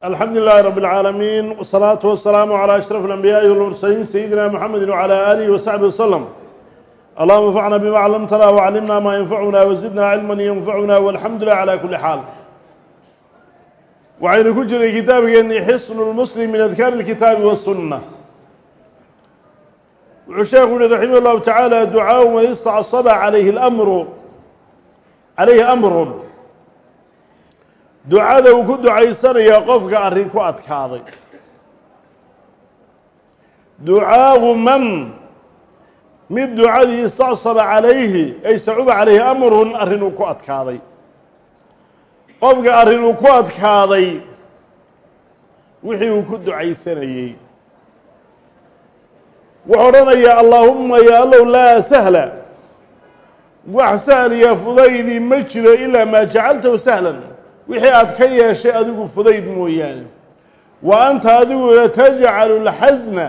alxamdu lilahi rab اlcaalamiin wsalaatu wasalaamu calى ashraf اlanbiyaaءi wاlmursaliin sayidina mxamedi wcalى alihi wasaxbi waslm allahuma anfacna bima clamtana wclimna ma yanfacuna wazidna cilma yanfacuna walxamdu lilah cala kuli xaal waxaynu ku jiray kitaabkeennii xisnu lmuslim min adkaari اlkitaabi wasunna wuxuu sheekhu yihi raximah اllahu tacaala ducaau man istacصaba alayhi mru calayhi amrun ducada uu ku ducaysanaya qofka arrin ku adkaaday. Ducaagu man mid ducadii istacsaba calayhi ay sacuba calayhi amrun arrin uu ku adkaaday. Qofka arrin uu ku adkaaday wixii uu ku ducaysanayey. Wuxuu odhanayaa allaahumma ya allow laa sahla wax sahliya fudaydii ma jiro ilaa maa sahlan wixii aad ka yeeshay adigu fudayd mooyaane. Wa anta adiguna tajcalu lxasna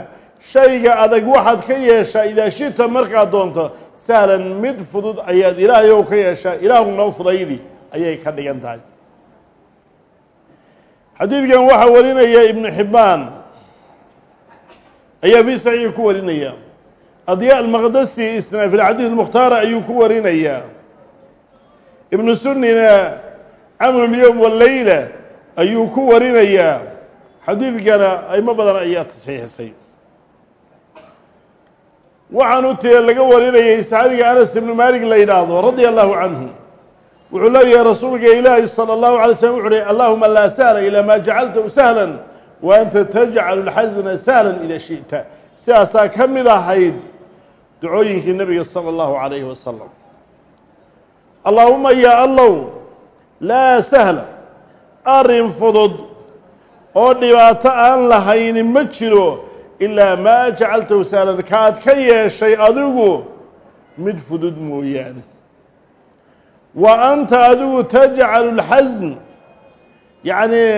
shayga adag waxaad ka yeeshaa idaa shita markaad doonto sahlan mid fudud ayaad ilaahay ow ka yeeshaa ilaahu noo fudaydi ayay ka dhigan tahay. Xadiidkan waxaa warinaya ibnu xibbaan ayaa fii saxiixi ku warinaya. Adya almaqdasi isna fi lxadiid اlmukhtaara ayuu ku warinayaa. Ibnu sunina camru lyowm waleyla ayuu ku warinayaa xadiidkana aymo badan ayaa tasxiixisay waxaanu tee laga warinayay saxaabiga anas ibnu maalik la yidhaahdo radia allahu canhu wuxuu leeyahay rasuulka ilaahi salى اllahu alay slm wuxu uhi allahuma laa sahla ilaa maa jacaltahu sahla wa anta tajcalu اlxasna sahla ida shiئta sidaasaa ka mid ahayd ducooyinkii nebiga salى اllahu alayhi wasalam allaahuma ya allow laa sahla arrin fudud oo dhibaato aan lahayni ma jiro ilaa maa jacaltahu sahlan kaad ka yeeshay adigu mid fudud mooyaane. Wa anta adigu tajcalu lxasn yacnii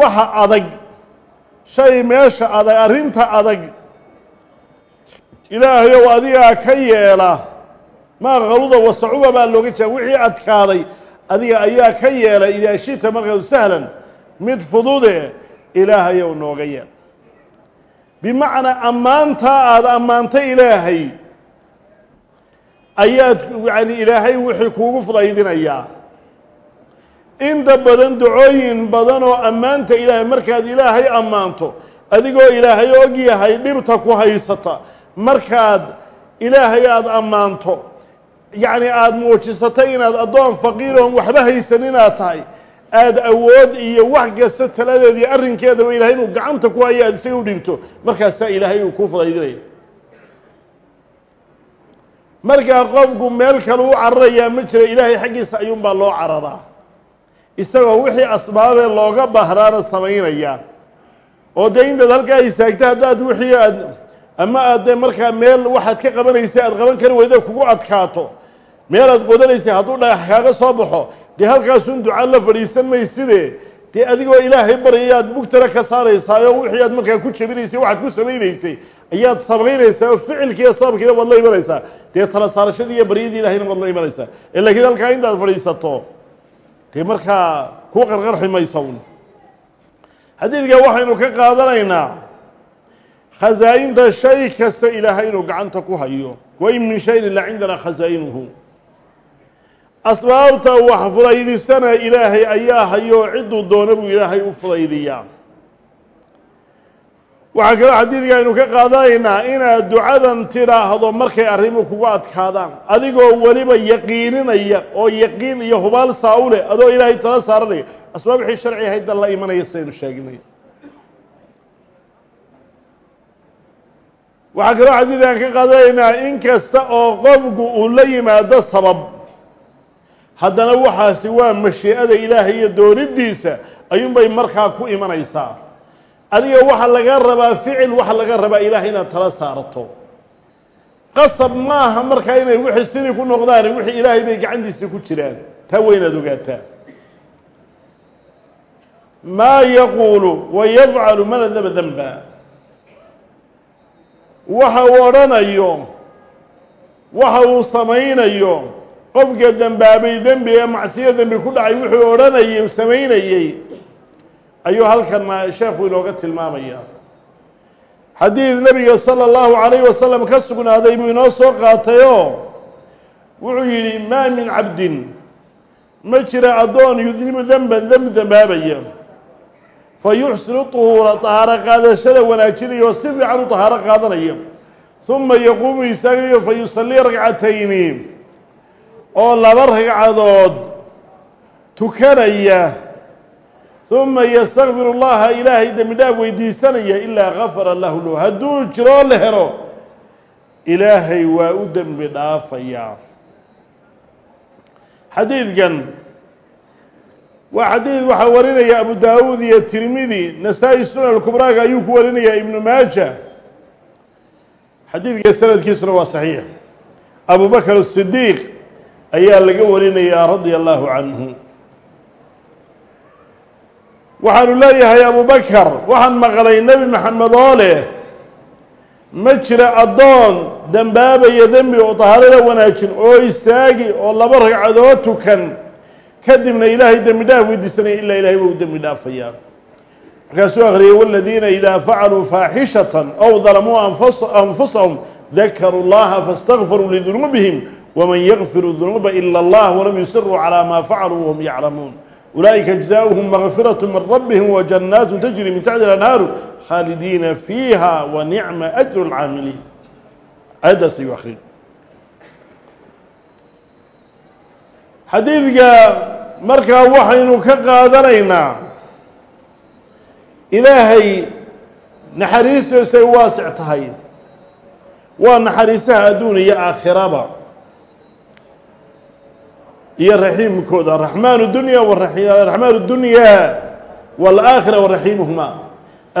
waxa adag shay meesha adag arrinta adag ilaahayow adigaa ka yeela maa qaluda wasacuba baa looga jeeda wixii adkaaday adiga ayaa ka yeelay idaa shita markaadu sahlan mid fudude ilaahayow nooga yeel bimacnaa ammaantaa aada ammaantay ilaahay ayaad yani ilaahay wixii kuugu fudaydinayaa. Inta badan ducooyin badan oo ammaanta ilaahay markaad ilaahay ammaanto adigoo ilaahay og yahay dhibta ku haysata markaad ilaahay aada ammaanto yacni aada muujisatay inaad addoon faqiiroon waxba haysan inaad tahay. Aada awood iyo wax kasta taladeedii arrinkeedaba ilahay inuu gacanta ku hayo aad isaga u dhibto markaasaa ilaahay uu kuu fudaydinaya markaa qofku meel kale u cararayaa ma jira ilaahay xaggiisa ayuunbaa loo cararaa. Isagoo wixii asbaabee looga bahraana samaynaya oo dee intaad halkaa istaagta haddaad wixii aad ama aad dee markaa meel waxaad ka qabanaysa aad qaban kari weyda kugu adkaato meelaad qodanaysa hadduu dhagax kaaga soo baxo dee halkaasun duca la fadhiisan mayside? Dee adigoo ilaahay baryayaad bugtana ka saaraysaayo wixii aad markaa ku jebinaysay waxaad ku samaynaysay ayaad samaynaysaa oo ficilkiiyo sababkiina waad la imanaysaa dee tala saarashadii iyo baryadii ilahayna waad la imanaysaa ee laakiin halkaa intaad fadhiisato dee markaa ku qarqarxi maysawn xadiidka waxaynu ka qaadanaynaa khasaa-inta shay kasta ilaahay inuu gacanta ku hayo. Wain min shayin ilaa cindana khasaa'inuhu asbaabta wax fudaydisana ilaahay ayaa hayo cidduu doona buu ilaahay u fudaydiyaa waxaa kaloo xadiidka aynu ka qaadanaynaa inaad ducadan tidhaahdo markay arrimu kugu adkaadaan adigoo weliba yaqiininaya oo yaqiin iyo hubaal saa-u leh adoo ilaahay tala saaranaya. Asbaab wixii sharci haydan la imanaya sidaynu sheegnay. Waxaa kaloo xadiidkan ka qaadanaynaa in kasta oo qofku uu la yimaado sabab haddana waxaasi waa mashiicada ilaahay iyo doonidiisa ayuunbay markaa ku imanaysaa. Adiga waxaa laga rabaa ficil waxaa laga rabaa ilaahay inaad tala saarato. Qasab maaha markaa inay wixii sidii ku noqdaan wixii ilaahay bay gacantiisa ku jiraan. Taa weynaad ogaataa. Maa yaquulu wa yafcalu man adaba denba waxa uu odhanayo waxa uu samaynayo qofka dembaabay dembi ee macsiyo dembi ku dhacay wuxuu odhanayay samaynayey ayuu halkan sheekhu inooga tilmaamaya. Xadiid nebiga sala allahu calayhi wasalam ka sugnaaday buu inoo soo qaatayoo wuxuu yidhi maa min cabdin. Ma jira addoon yudnibu denban demb dembaabaya fa yuxsinu tuhuura tahaaro qaadashada wanaajinaya oo si fiican u tahaaro qaadanaya. Huma yaquumu istaagayo fa yusallii ragcatayni oo laba ragcadood tukanaya huma yastakfiru llaha ilaahay dembi dhaaf weydiisanaya ilaa gafara lahu lahu. Hadduu jiroo la helo ilaahay waa u dembi dhaafayaa xadiidkan waa xadiid waxaa warinaya abu daawuud iyo tirmidi nasaa-i sunan kubraaga ayuu ku warinaya ibnu maaja. Xadiidka sanadkiisuna waa saxiix. Abu bakr الsidiiq ayaa laga warinayaa radia allahu canhu. Waxaanu leeyahay abu bakar waxaan maqlay nebi maxamed oo leh ma jira addoon dembaabaya dembi oo tahaarada wanaajin oo istaagi oo laba ragcadood tukan. Kadibna ilaahay dembi dhaaf weydiisanaya ilaa ilahay waa u dembi dhaafayaa markaasuu akhriyay wاladiina idaa facaluu faaxishatan aw dalamuu anfusahum dakaruu llaha faاstakfaruu lidunuubihim wman yakfiru dunuuba ila اllah walam yusiruu calى ma facaluu wahum yaclamuun ulaa'ika jazaؤuhum makfiraة min rabihim wajanaat tajri min taxti anhaaru khaalidiina fiiha wanicma ajru اlcaamiliin aayaddaas ayuu akhriyay xadiidka markaa waxaynu ka qaadanaynaa ilaahay naxariistiisu ay waasic tahay waa naxariisaha adduun iyo aakhiraba iyo raxiimkooda raxmaan dunya raxmaan اdunyaa wاlaakhira waraxiimuhuma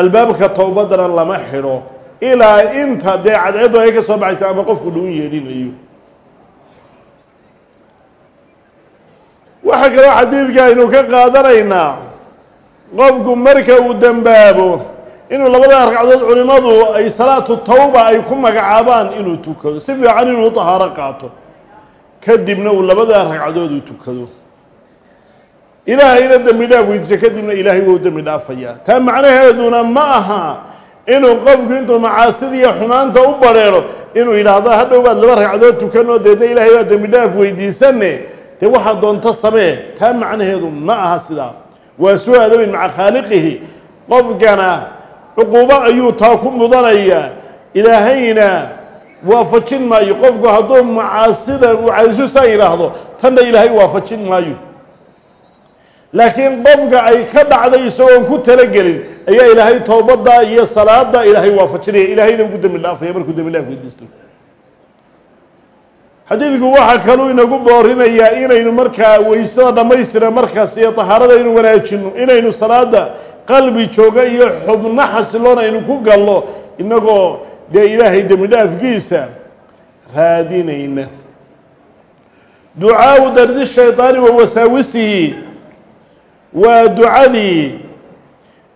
albaabka towbadana lama xidho. Ilaa inta dee cadceedu ay ka soo baxaysa ama qofku dhuu yeedhinayo waxaa kaloo xadiidka aynu ka qaadanaynaa qofku marka uu dembaabo inuu labada ragcadood culimmadu ay salaatu tawba ay ku magacaabaan inuu tukado. Si fiican inuu tahaaro qaato kadibna uu labada ragcadood uu tukado. Ilaahayna dembi dhaaf weydiiso kadibna ilaahay wou dembi dhaafayaa. Taa macnaheeduna ma aha inuu qofku intuu macaasidiiyo xumaanta u bareero inuu yidhaahdo hadhow baad laba ragcadood tukanoo deedna ilaahay baa dembi dhaaf weydiisane dee waxaa doonto samee taa macnaheedu ma aha sidaa. Waa suu adabin maca khaaliqihi. Qofkana cuquubo ayuu taa ku mudanayaa ilaahayna waafajin maayo. Qofku hadduu macaasida macaasisu saa yidhaahdo tanna ilaahay waafajin maayo. Laakiin qofka ay ka dhacday isagoon ku talagelin ayaa ilaahay towbadda iyo salaada ilaahay waafajinaya ilaahayna ugu dembi dhaafaya markuu dembi dhaaf weydiisto. Xadiidku waxaa kaluu inagu boorinayaa inaynu markaa weysada dhammaystira markaas iyo tahaarada aynu wanaajino inaynu salaada qalbi jooga iyo xubno xasiloon aynu ku gallo inagoo dee ilaahay dembi dhaafkiisa raadinayna. Ducaau dardi shaydaani wa wasaawisihi waa ducadii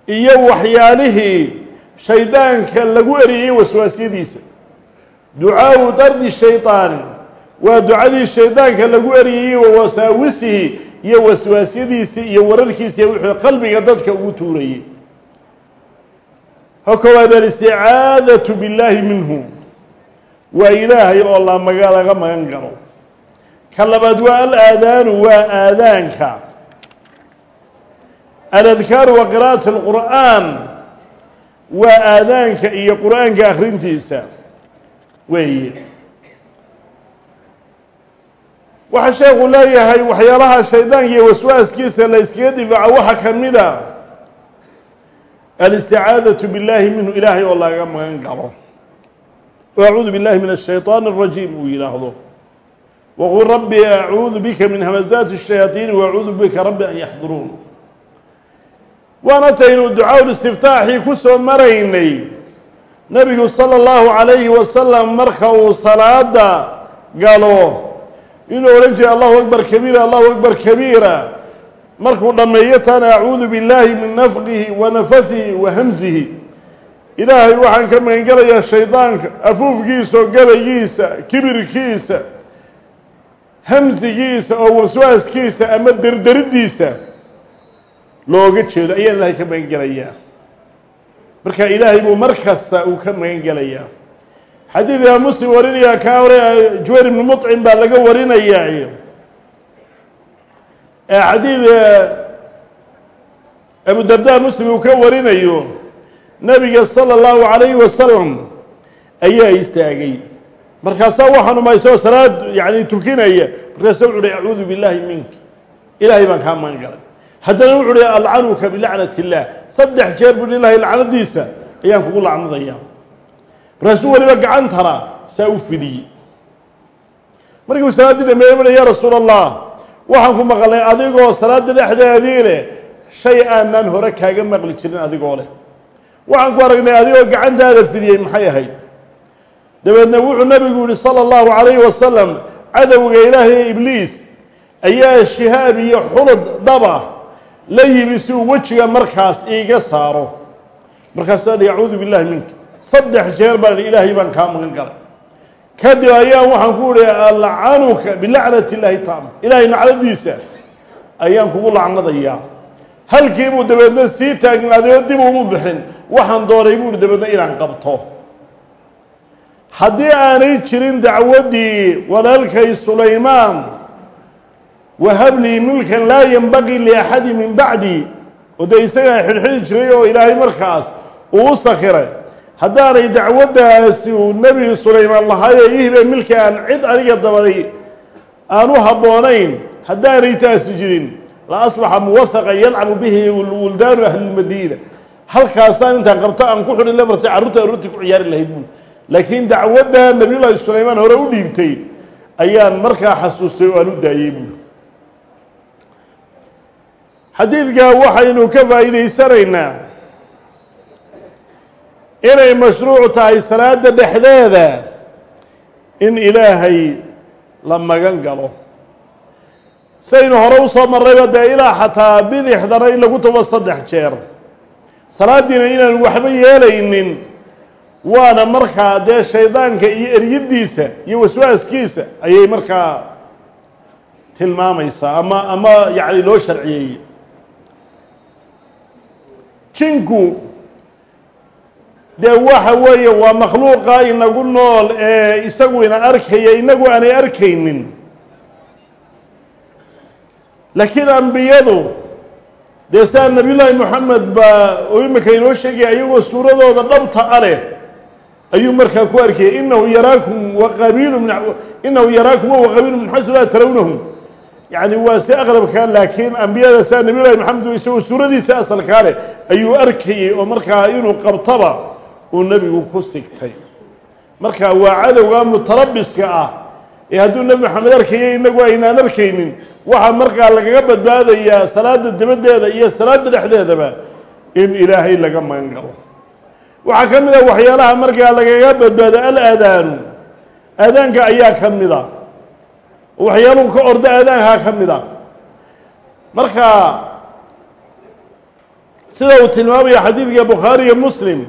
iyo waxyaalihii shaydaanka lagu eriyey waswaasyadiisa ducaau dardi shaydaani waa ducadii shaydaanka lagu eriyey wa wasaawisihi iyo waswaasyadiisii iyo wararkiisa wuxuu qalbiga dadka ugu tuurayey ho koowaad alisticaadatu billaahi minhu. Waa ilaahay oo lamaga laga magan galo. Ka labaad waa alaadaanu waa aadaanka. Aladkaaru wa qira'at alqur'aan. Waa aadaanka iyo qur'aanka akhrintiisa. Weeye. Waxaa sheekhu leeyahay waxyaalaha shaydaanka iyo waswaaskiisa la yskaga difaaco waxaa ka mid a alisticaadatu biاllaahi minhu ilaahay oo laga magan galo acuudu biاllahi min الshayطaan الrajiim uu yidhaahdo waqul rabbi acuudu bika min hamazaati الshayaaطiini wacuudu bika rabbi an yaxduruun waana taynu ducaa istiftaaxii ku soo maraynay nebigu salى اllahu عalayhi wasalam marka uu salaada galo inuu odhan jiray allahu akbar kabiira allahu akbar kabiira markuu dhammeeyo taana acuudu billaahi min nafqihi wa nafasihi wa hamsihi ilaahay waxaan ka magangelayaa shaydaanka afuufkiisa oo gabaygiisa kibirkiisa hamsigiisa oo waswaaskiisa ama derderiddiisa looga jeedo. Ayaan ilaahay ka magan gelayaa marka ilaahay buu mar kasta uu ka magan gelayaa xadiid imaam muslim warinaya kaa hore juwayr ibnu muطcim baa laga warinayaa xadiid abu darda muslim uu ka warinayo nabiga salى اllahu عalayhi wasalam ayaa istaagay markaasaa waxaan umaysoo salaad yani tukinaya markaasa wuxu uhi acuudu biاllahi mink ilaahay baan kaa magan galay haddana wuxu uhi alcanuka bilacnat اllah saddex jeer buu ilahay lacnadiisa ayaan kugu lacnadaya markaasuu weliba gacantana saa u fidiyey markiu salaaddii dhameeye bui ya rasuul allah waxaan ku maqlay adigoo salaada dhexdeedii leh shay aanaan hore kaaga maqli jirin adigoo leh. Waxaan ku aragnay adigoo gacantaada fidiyey maxay ahayd? Dabeedna wuxuu nabigu yihi sala allahu calayhi wasalam cadowga ilaahay ibliis ayaa shihaab iyo xulud daba la yimi si uu wejiga markaas iiga saaro. Markaasaan ihi acuudu billahi minka saddex jeer baan ilaahay baan kaa magan galay kadib ayaan waxaan ku ihi alcanuka bilacnat اllahi taama ilaahay nacladiisa ayaan kugu lacnadayaa halkiibuu dabeedna sii taagnaaday oo dib umu bixin. Waxaan doonay buu ihi dabeedna inaan qabto. Haddii aanay jirin dacwaddii walaalkay sulaymaan wahablii milkan laa yenbagii liaxadi min bacdi. Oo dee isagaa xidhxidhi jiray oo ilaahay markaas uu sakiray haddaanay dacwaddaasi uu nebi sulaymaan lahaayo ihbe milka aan cid aniga dabaday aan u habboonayn haddaanay taasi jirin la asbaxa muwahaqan yalcabu bihi wuldaanu ahlilmadiina halkaasaan intaan qabto aan ku xidhin lemarse carruurta aroortii ku ciyaari lahayd buul laakiin dacwadda nabiyullaahi sulaymaan hore u dhiibtay ayaan markaa xasuustay oo aan u daayey buuli xadiidka waxaynu ka faa'iidaysanaynaa inay mashruuc tahay salaada dhexdeeda in ilaahay la magan galo. Saynu hore u soo marrayba dee ilaa xataa bidixdana in lagu tubo saddex jeer. Salaaddiina inaan waxba yeelaynin waana markaa dee shaydaanka iyo eryadiisa iyo waswaaskiisa ayay markaa tilmaamaysaa ama ama yacni loo sharciyeeyey jinku dee waxa weeye waa makhluuqa inagu nool ee isagu ina arkaya inagu aanay arkaynin. Laakiin ambiyadu dee sidaa nabiyullaahi moxamed baa oo imika inoo sheegaya ayagoo suuradooda dhabta a leh ayuu markaa ku arkayay inahu yaraakum waqabiilu inahu yaraakum wa qabiilu min xaysu laa tarawnahum yacni waa si aqrabka laakiin ambiyada sidaa nabiyullahi moxamed isagoo suuradiisa asalkaa leh ayuu arkayey oo markaa inuu qabtaba uu nebigu ku sigtay. Marka waa cadowga mutarabiska ah. Ee hadduu nebi maxamed arkaya inagu aynaan arkaynin waxaa markaa lagaga badbaadayaa salaada dabaddeeda iyo salaada dhexdeedaba in ilaahay laga magan galo waxaa ka mid a waxyaalaha markaa lagaga badbaado alaadaanu aadaanka ayaa ka mid a waxyaaluhu ka orda aadaankaa ka mid a marka sida uu tilmaamaya xadiidka bukhaari iyo muslim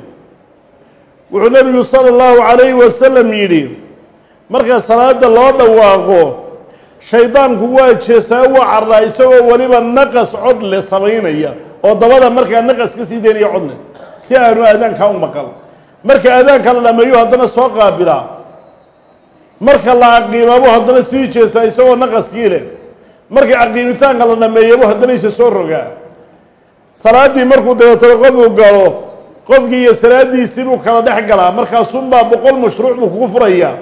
wuxuu nebigu sala allahu calayhi wasalam yidhi marka salaada loo dhawaaqo shaydaanku waa jeesaa waa carraa isagoo weliba naqas cod leh samaynaya oo dabada markaa naqas ka sii daynaya cod leh si aanu aadaankaa u maqal. Marka aadaanka la dhameeyo haddana soo qaabilaa marka la aqiimabo haddana sii jeestaa isagoo naqaskii leh. Marka aqiimitaanka la dhameeyabo haddana isa soo rogaa. Salaaddii markuu dabeetano qofuu galo qofkii iyo salaadiisii buu kala dhex galaa. Markaasunbaa boqol mashruuc buu kugu furayaa.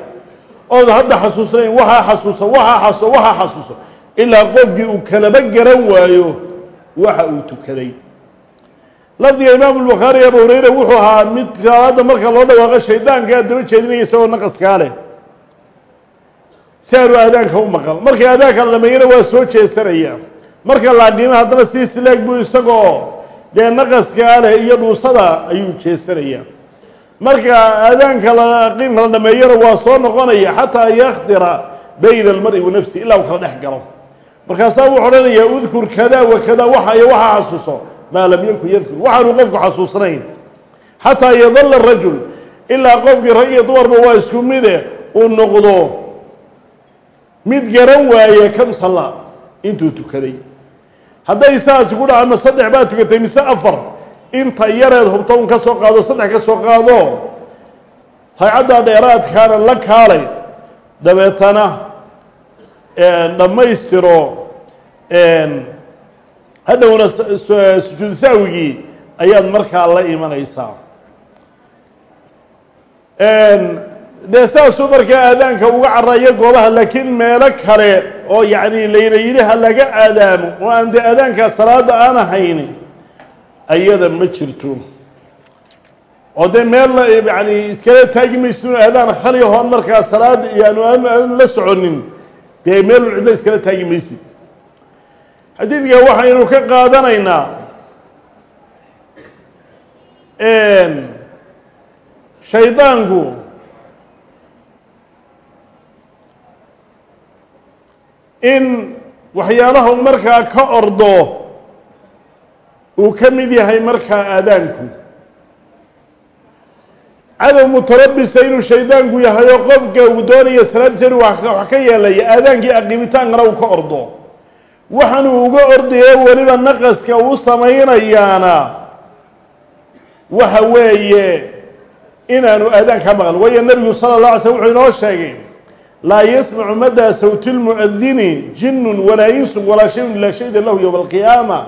Ood hadda xasuusnayn waxaa xasuuso waxaa xasuuso waxaa xasuuso ilaa qofkii uu kalaba garan waayo waxa uu tukaday. Lafdiga imaamu lbukhaari abu hureyre wuxuu ahaa mid salaada marka loo dhawaaqo shaydaankaa daba jeedinaya isagoo naqaskaa leh. Si aanu aadaanka u maqal. Markii aadaanka la dhameeyana waa soo jeesanaya marka la aqiimo haddana sii sileeg buu isagoo dee naqaskaa leh iyo dhuusada ayuu jeesanayaa. Marka aadaanka la aqiimka la dhameeyana waa soo noqonaya xataa yakhdira bayna almari wa nafsi ilaa uu kala dhex galo. Markaasaa wuxu odhanayaa udkur kada wa kada waxa iyo waxaa xasuuso. Maa lam yakun yadkur. Waxaanu qofku xasuusnayn xataa yadalla rajul ilaa qofkii rag iyo dumarba waa isku mide uu noqdo mid garan waaye kam salla intuu tukaday hadday saasi ku dhaca ma saddex baad tukatay mise afar inta yareed hubto un ka soo qaado saddex ka soo qaado ragcaddaa dheeraadkaana la kaalay. Dabeetana dhammaystiro hadhowna sujuud saawigii ayaad markaa la imanaysaa dee saasuu markaa aadaanka uga caraya goobaha laakiin meelo kale oo yacni layna yidhi ha laga aadaamo oo aan dee aadaankaa salaada aan ahayni ayada ma jirto. Oo dee meel yani iskala taagi maysidun aadaan khali hoon markaa salaada iyaanu aan la soconin dee meel cidlo iskala taagi maysid xadiidka waxaynu ka qaadanaynaa shaydaanku in waxyaalaha u markaa ka ordo uu ka mid yahay markaa aadaanku. Cadow mutarabisa inuu shaydaanku yahay oo qofka uu doonaya salaadiisa inuu wax ka yeelaya aadaankii aqibitaankana uu ka ordo. Waxaanuu uga ordaye weliba naqaska uu samaynayaana waxa weeye inaanu aadaan ka maqan waayo nebigu sala اlه alay slm wuxuu inoo sheegay laa yasmacu madaa sawti اlmu'adini jinun walaa insun walaa shayun ilaa shayda lahu yowma alqiyaama.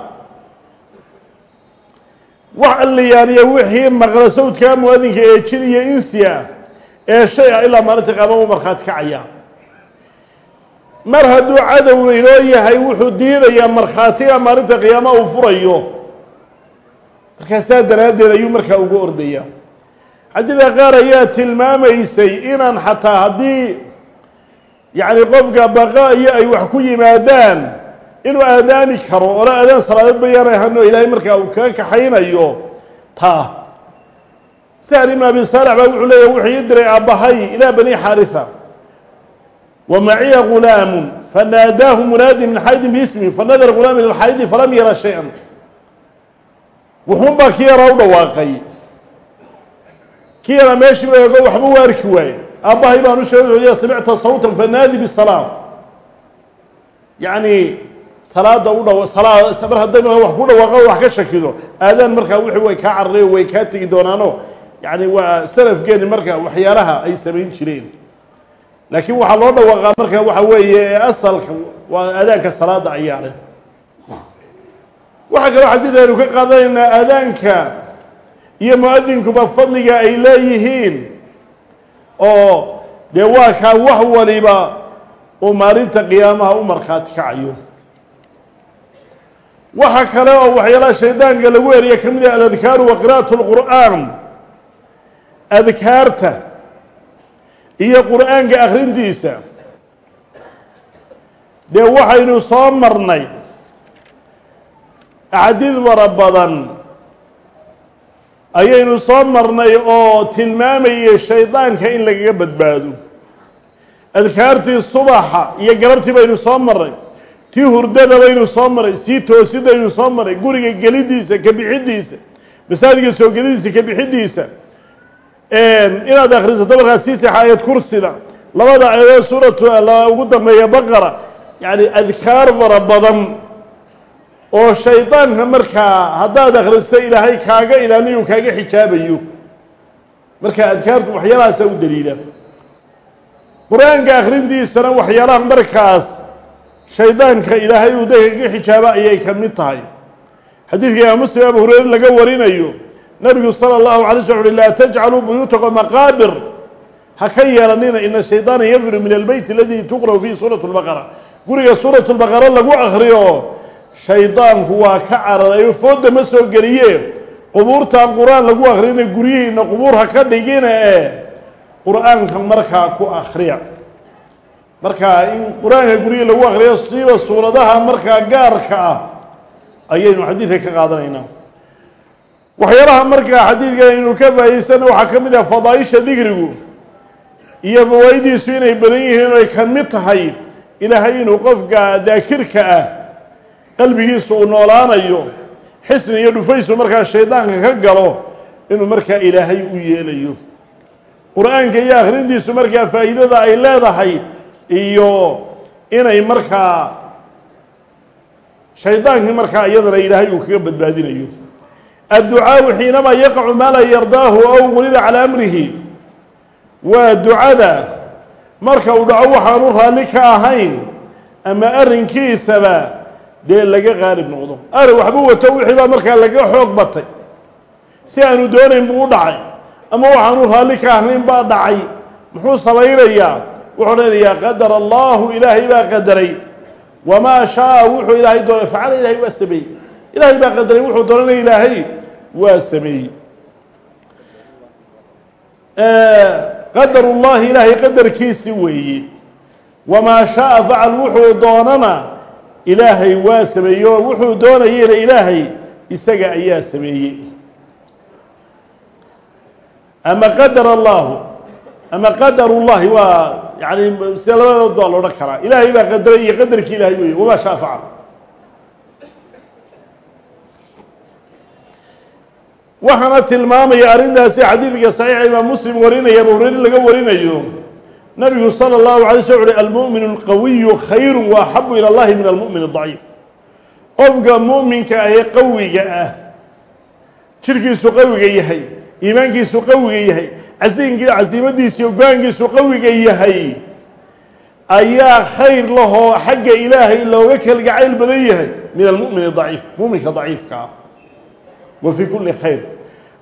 Wax alliyaaniya wixii maqla sawdkaa muadinka ee jin iyo insi ah ee shay ah ilaa maalinta qaama u markhaati kacaya mar hadduu cadow inoo yahay wuxuu diidayaa markhaatiga maalinta qiyaama uu furayo. Markaa saa daraaddeed ayuu markaa uga ordaya xadiida qaar ayaa tilmaamaysay inaan xataa haddii yacni qofka baqa iyo ay wax ku yimaadaan inuu aadaami karo ola aadaan salaadeed bayaan ahano ilaahay markaa uu kaga kaxaynayo taa sahal ibn abi saalex baa wuxuu leeyahy wuxuu ii diray aabbahay ilaa bani xaarisa. Wa maciya gulaamu fanaadaahu munaadi min xaydin biismi fanadara gulaam ila lxaydi falam yara shay-an. Wuxuun baa ki yaraa u dhawaaqay. Ki yaraa meeshii u eego waxba u arki waaye aabbahay baan u sheegay samicta sawtan fanaadi bisalaam yacni salaada u dhaw salaa mar hadday markaa wax ku dhawaaqo wax ka shakido. Aadaan markaa wixii way kaa carray way kaa tegi doonaano yacni waa salafgeeni marka waxyaalaha ay samayn jireen. Laakiin waxaa loo dhawaaqaa marka waxa weeye ee asalka waa aadaanka salaada ayaale waxaa kaloo xadiid aynu ka qaadanaynaa aadaanka iyo mu'adinkuba fadliga ay leeyihiin oo dee waa kaa wax waliba uu maalinta qiyaamaha u markhaati kacayo. Waxa kale oo waxyaalaha shaydaanka lagu eriya ka mid ah aladkaaru wa qira'at اlqur'aan adkaarta iyo qur'aanka akhrintiisa. Dee waxaynu soo marnay. Axaadiid fara badan ayaynu soo marnay oo tilmaamayay shaydaanka in lagaga badbaado. Adkaartii subaxa iyo galabtii baynu soo marnay tii hurdada baynu soo maray sii toosidaynu soo maray guriga gelidiisa ka bixidiisa masaajidka soo gelidiisa ka bixidiisa inaad akhrisato markaa sii sexa ayad kursida labada ayadoo suuratu ugu dambeeya baqara yacni adkaar fara badan oo shaydaanka markaa haddaad akhristo ilaahay kaaga ilaalinayu kaaga xijaabayo marka adkaartu waxyaalahaasa u daliila. Qur'aanka akhrintiisana waxyaalaha markaas shaydaanka ilaahay uu dadka ka xijaabo ayay ka mid tahay. Xadiidka imaam muslim abu hureyre laga warinayo nabigu sala allahu alay sl uhi laa tajcaluu buyuutakum maqaabir. Ha ka yeelanina ina shaydaana yanfiru min albeyt aladii tuqra'u fi suuratu lbaqara guriga suuratu lbaqara lagu akriyo shaydaanku waa ka cararayo fooda ma soo geliye qubuurtaan qur'aan lagu akriyina guryihiina qubuur ha ka dhigina ee qur'aanka markaa ku akriya markaa in qur'aanka guryihii lagu akriyo siiba suuradaha markaa gaarka ah ayaynu xadiidka ka qaadanaynaa waxyaalaha markaa xadiidka aynu ka faa'idaysana waxaa ka mid ah fadaaisha dikrigu iyo fawaa'idiisu inay badan yihiin o ay ka mid tahay ilaahay inuu qofka daakirka ah qalbigiisu uu noolaanayo xisni iyo dhufaysu markaa shaydaanka ka galo inuu markaa ilaahay u yeelayo. Qur'aanka iyo akhrintiisu markaa faa'iidada ay leedahay iyo inay markaa shaydaankii markaa iyadana ilaahay uu kaga badbaadinayo. Adducaau xiinamaa yaqacu maa laa yardaahu aw quliba calaa amrihi. Waa ducada marka uu dhaco waxaanu raalli ka ahayn ama arrinkiisaba dee laga qaalib noqdo. Ari waxba wato wixii baa markaa laga xoog batay. Si aanu doonayn buu u dhacay. Ama waxaanu raalli ka ahayn baa dhacay. Muxuu samaynayaa wuxuu leenayaa qadar allahu ilaahay baa qadaray. Wamaa shaaa wuxuu ilaahay doonay. Facala ilahay waa sameeyey. Ilaahay baa qadaray wuxuu doonana ilaahay waa sameeyey. Qadar ullahi ilaahay qadarkiisi weeye. Wamaa shaaa facal wuxuu doonana ilaahay waa sameeyey oo wuxuu doonayena ilaahay isaga ayaa sameeyey. Ama qadar allahu ama qadar ullahi waa yani sida labadood baa loodhan karaa. Ilaahay baa qadaray iyo qadarkii ilahay weeye wamaa shaa facal waxaana tilmaamaya arrintaasi xadiidka saxiixa imaam muslim warinaya abu hureyre laga warinayo nabigu salى اllahu alay sl uhi almu'min اlqawiyu khayru waaxabu ilى اllahi min almu'min الضaciif qofka mu'minka ahee qawiga ah jirkiisu qawiga yahay iimaankiisu qawiga yahay casiinkii casiimadiisi ogaankiisu qawiga yahay ayaa khayr lahoo xagga ilaahay looga kalgacayl badan yahay min almu'min daciif muminka daciifka ah wa fii kulli khayr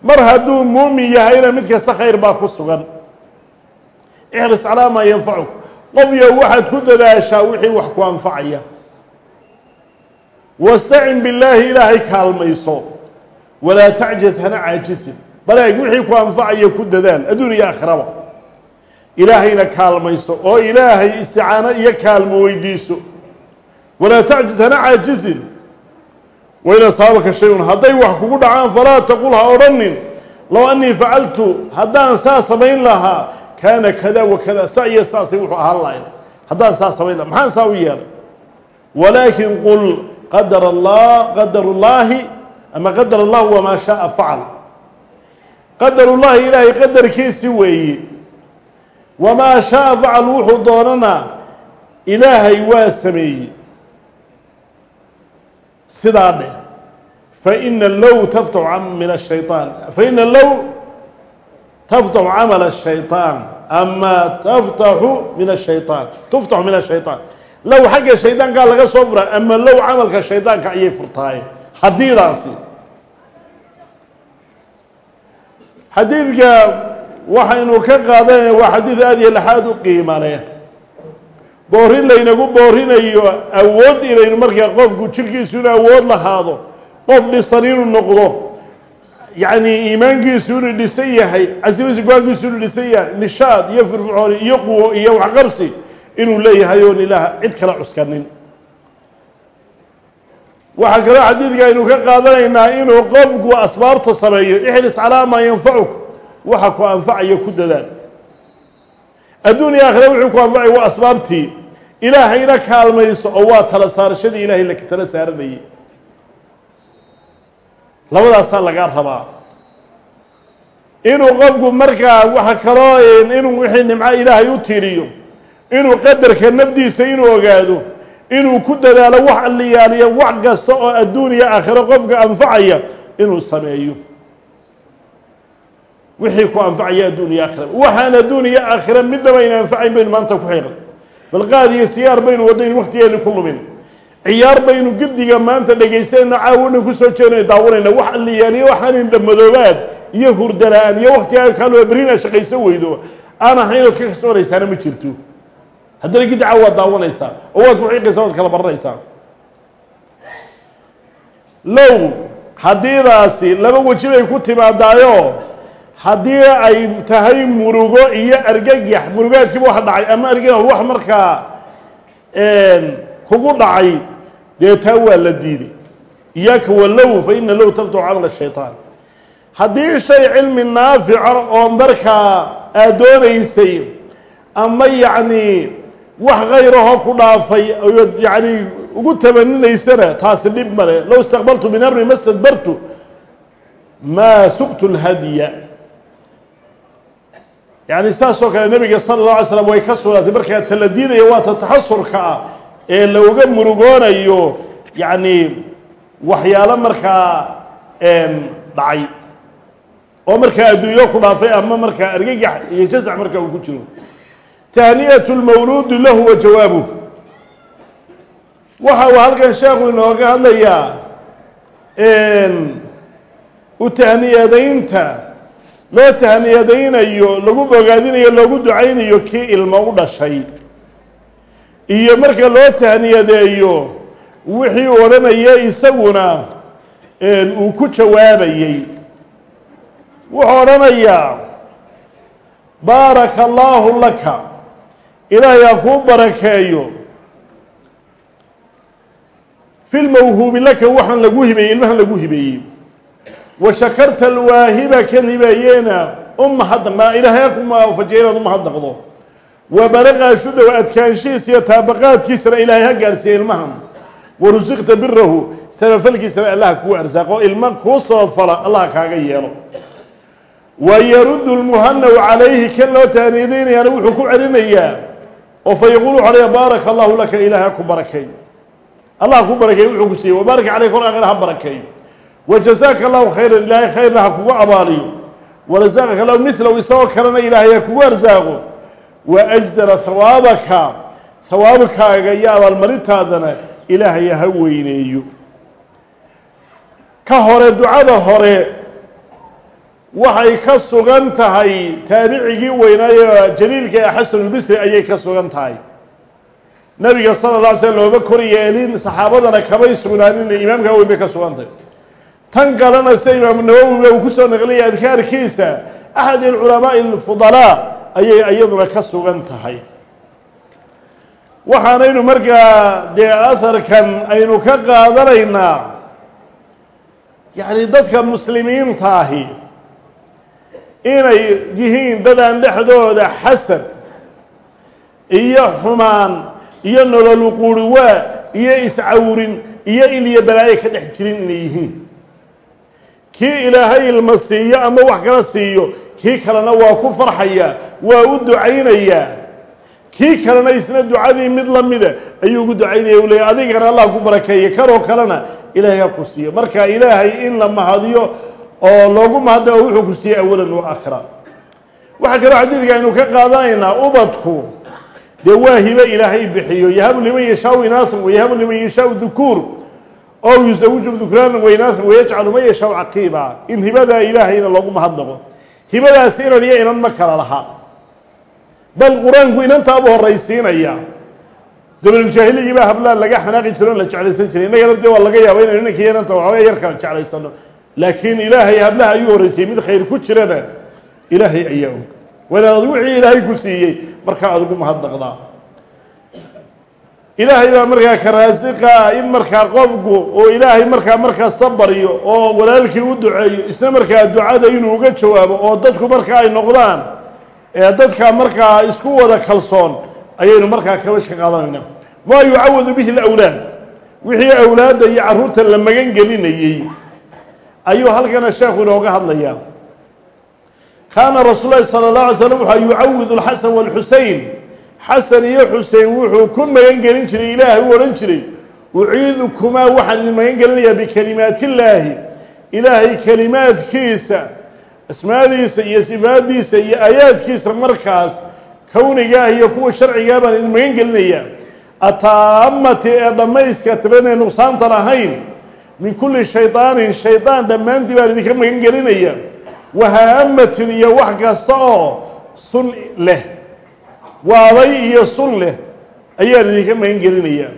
mar hadduu muumin yahayna mid kasta khayr baa ku sugan ixris calaa maa yanfacuk. Qof yo waxaad ku dadaashaa wixii wax ku anfacaya. Wastacin billaahi ilaahay kaalmayso. Walaa tacjaz hana caajisin. Baleeg wixii ku anfacaya ku dadaal adduun iyo aakhiraba. Ilaahayna kaalmayso. Oo ilaahay isticaano iyo kaalmo weydiiso. Walaa tacjiz hana caajisin. Wain asaabaka shayun hadday wax kugu dhacaan falaa taqul ha odhanin low anii facaltu haddaan saa samayn lahaa kaana kada wa kada saa iyo saasay wuxuu ahaan lahayn haddaan saa samayn laha maxaan saa u yeelay? Walaakin qul qadar allah qadar ullaahi ama qadar allahu wamaa shaaa facal qadarullahi ilaahay qadarkiisi weeye wamaa shaaa facal wuxuu doonana ilaahay waa sameeyey. Sidaa dheh faina low taftaxu min ashayطaan faina low taftaxu camala الshayطaan ama taftaxu min الshayطaan tuftaxu min الshayطaan low xagga shaydaankaa laga soo furaa ama low camalka shaydaanka ayay furtaaye haddiidaasi xadiidka waxaynu ka qaadanayna waa xadiid aada iyo laxaad u qiima leh boorin laynagu boorinayo awood inaynu markaa qofku jirkiisu inu awood lahaado qof dhisan inuu noqdo yacni iimaankiisu inuu dhisan yahay casimadiisu go'aankiisu dhisan yahay nishaad iyo firfircooni iyo quwo iyo waxqabsi inuu leeyahay oon ilaah cid kala cuskanin waxaa kaloo xadiidka aynu ka qaadanaynaa inuu qofku asbaabta sameeyo ixris calaa maa yanfacuk waxa ku anfacaya ku dadaal. Adduun iyo aakhira wuxuu ku anfacaya waa asbaabtii. Ilaahayna kaalmayso oo waa tala saarashadii ilaahay la tala saaranayay labadaasaa lagaa rabaa. Inuu qofku markaa waxa kaloo inuu wixii nimco ilaahay u tiiriyo inuu qadarka nafdiisa inuu ogaado inuu ku dadaalo wax alliyaaliya wax kasta oo adduun iyo aakhiro qofka anfacaya inuu sameeyo. Wixii ku anfacaya adduun iyo aakhira. Waxaan adduun iyo aakhira midnaba ayna anfacayn baynu maanta ku xiiqan bal qaad iyo siyaar baynu waddayn waktigeeni ku lumin ciyaar baynu giddiga maanta dhegaysanayno caawo dhan ku soo jeednay daawanayna wax alliyaaliya waxaanin dhamadoobaad iyo hurdala-aan iyo waktigaa kaloo berrina shaqayso weydo. Aan ahaynood ka kasbanaysaana ma jirto. Haddana giddica waad daawanaysaa. Oo waad kuxiiqaysaa waad kala baranaysaa. Low haddiidaasi laba weji bay ku timaadaayo. Haddii ay tahay murugo iyo argagax murugaadkiiba wax dhacay ama argagax wax markaa kugu dhacay dee taa waa la diiday iyaaka walow fa ina low taftaxu camal shaytaan. Haddii shay cilmi naafica oo markaa aad doonaysay ama yacnii wax khayrahoo ku dhaafay ood yacnii ugu tamaninaysana taasi dhib male low istaqbaltu min amri ma stadbartu maa suqtu lhadiya yacni saasoo kale nebiga sala اllah alay slam way ka sugnaatay markaa tala ee looga murugoonayo yacni waxyaalo markaa dhacay. Oo markaa adduunyo ku dhaafay ama markaa argagax iyo jasac markaa uu ku jiro. Tahniyat lmawluudi lahu wa jawaabuh waxa uu halkan sheekhu inooga hadlayaa u tahniyadaynta loo tahniyadaynayo lagu bogaadinayo loogu ducaynayo kii ilmo u dhashay iyo marka loo tahniyadeeyo wixii odhanaya isaguna uu ku jawaabayey wuxuu odhanayaa baaraka allaahu laka ilaahay ha kuu barakeeyo. Fi lmawhuubi laka waxaan lagu hibeeyey ilmahan lagu hibeeyey wa shakarta alwaahiba kan hibeeyeena umahadnaqnaa ilaahay kumaafajiya inaad umahadnaqdo wa balaqa shuda wa adkaanshihiisa iyo taabaqaadkiisana ilaahay ha gaadhsiiya ilmahan. Warusiqta birahu sabafalkiisana allah kuu arsaaqo ilma kuu sabafala allah kaaga yeelo. Wa yaruddu lmuhanaw calayhi kan loo taaniyadaynayaana wuxuu ku celinayaa oo fa yaquulu wuxu alaya baaraka allahu laka ilaahay ha ku barakeey allah ku barakeey wuxuu ku siiyey wabaarak caleyh kor aqana ha barakeeyo wa jazaaka allahu khayran ilaahay khayrna ha kugu abaaliyo. Warasaaqaka allahu isagoo kalena ilaahay ha kugu wa ajzala hawaabaka hawaabkaaga iyo abaalmarintaadana ilaahay ha weyneeyo ka hore ducada hore waxay ka sugan tahay taabicigii weynaayo jaliilka ee xasanulbisri ayay ka sugan tahay nabiga sala la alay slm looma kor saxaabadana kamay sugnaanin imaamka weyn bay ka sugan tahay tan kalena sida imaamu nawowiba uu ku soo naqliyay adkaarkiisa axad alculamaai alfudalaa ayay iyaduna ka sugan tahay. Waxaanaynu markaa dee aharkan aynu ka qaadanaynaa yacni dadka muslimiinta ahi inay yihiin dadaan dhexdooda xasad iyo xumaan iyo nololu quuriwaa iyo iscawrin iyo iliyo balaayo ka dhex jirin inay yihiin. Kii ilaahay ilma siiyo ama wax kala siiyo kii kalena waa ku farxaya waa u ducaynayaa kii kalena isna ducadii mid la mida ayuu ugu ducaynaya. U leeyay adigana allah ku barakeeye kanoo kalena ilaahay ha ku siiyo marka ilaahay in la mahadiyo oo loogu mahadao wuxuu ku siiyey awalan wa aakhira. Waxaa kaloo xadiidka aynu ka qaadanaynaa ubadku dee waa hibe ilaahay bixiyo. Yahabu liman yashaau inaasan wayahabu liman yashaau dukuur oo yusawiju dukraanan wainaasan wayajcalu man yashaau caqiiba. In hibadaa ilaahayna loogu mahadnaqo hibadaas inan iyo inan ma kala laha. Bal qur'aanku inantaabu horaysiinaya zamanuljaahiliyii baa hablaan laga xanaaqi jiro on la jeclaysan jiray innagana dee waa laga yaaba inaynu inankiiyo inanta waxooga yar kala jeclaysano. Laakiin ilaahay hablaha ayuu horeysayey mid khayr ku jirana ilaahay ayaa og. Wanaad wixii ilaahay ku siiyey markaa aad ugu mahadnaqdaa ilaahay baa markaa ka raasiqa in markaa qofku oo ilaahay markaa markaa baryo oo walaalkii u duceeyo isla markaa ducada inuu uga jawaabo oo dadku marka ay noqdaan ee dadka markaa isku wada kalsoon ayaynu markaa kaba shaqaadanayna maa yucawadu bihi lawlaad wixii awlaadda iyo carruurta la magan gelinayey ayuu halkana sheekhu inooga hadlayaa kaana rasuul lahi sala اllah alay slam wuxaa yucawidu alxasan walxuseyn xasan iyo xusein wuxuu ku magan gelin jiray ilaahay u odhan jiray uciidukumaa waxaan idin magan gelinayaa bikalimaati illaahi ilaahay kelimaadkiisa asmaadiisa iyo sifaadiisa iyo aayaadkiisa markaas kownigaah iyo kuwa sharcigaa baan idin magan gelinayaa ataamati ee dhammayska tiran ee nuqsaantan ahayn min kulli shaydaanin shaydaan dhammaantii baan idinka magan gelinaya wahaamatin iyo wax kasta oo sun leh waabay iyo sun leh ayaan idinka magan gelinayaa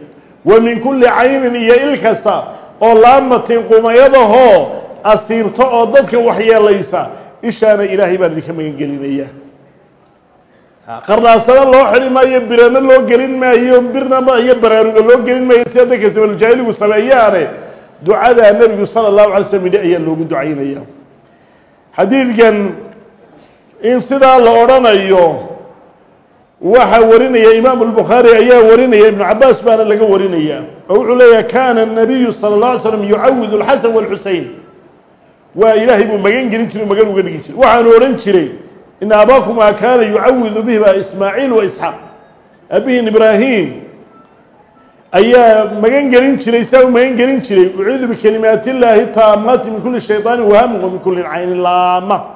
wa min kulli caynin iyo il kasta oo laamatin qumayadahoo asiibto oo dadka waxyeelaysa ishaana ilaahay baan idinka magan gelinayaa qarnaasana loo xidi maayo birana loo gelin maayo birna iyo baraaruga loo gelin maayo sida dadka sabaljaahiligu sameeyaane ducadaa nebigu sala allahu alay slm yidhi ayaa loogu ducaynaya xadiidkan in sidaa la odhanayo waxaa warinaya imaamu lbukhaari ayaa warinaya ibnu cabaas baana laga warinaya oo wuxuu leeyahay kana nabiyu sala اlه alay slam yucawidu اlxasan wاlxusein waa ilaahay buu magan gelin jiray magan uga dhigin jiray waxaanu odhan jiray ina abaakumaa kaana yucawidu bihima ismaaciil wa isxaaq abihin ibraahim ayaa magan gelin jiray saa u magan gelin jiray ucuudu bikalimaati illaahi taamaati min kuli shayطaani wahamin wa min kuli caynin laama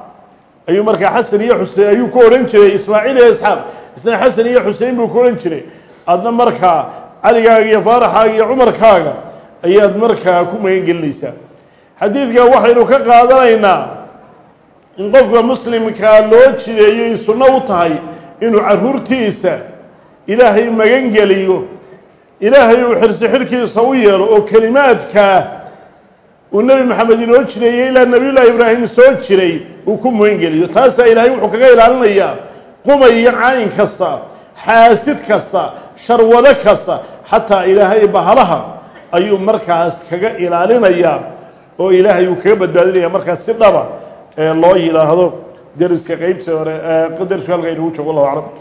ayuu markaa xasan iyo xusein ayuu ku odhan jiray ismaaciil iyo isxaaq. Isna xasan iyo xusein buu ku odhan jiray. Adna markaa caligaaga iyo faaraxaaga iyo cumarkaaga ayaad markaa ku magan gelinaysaa xadiidka waxaynu ka qaadanaynaa in qofka muslimkaa loo jideeyo sunno u tahay inuu caruurtiisa ilaahay magan geliyo ilaahay uu xirsi xirkiisa u yeelo oo kelimaadkaa uu nebi maxamed inoo jideeyey ilaa nebiyullaahi ibraahim soo jiray uu ku magangeliyo taasaa ilaahay wuxuu kaga ilaalinayaa qumay iyo caayin kasta xaasid kasta sharwado kasta xataa ilaahay bahalaha ayuu markaas kaga ilaalinayaa oo ilaahay uu kaga badbaadinaya. Markaas si dhaba ee loo yidhaahdo deriska qeybta hore qadarsu halka inugu joogo allahu aclam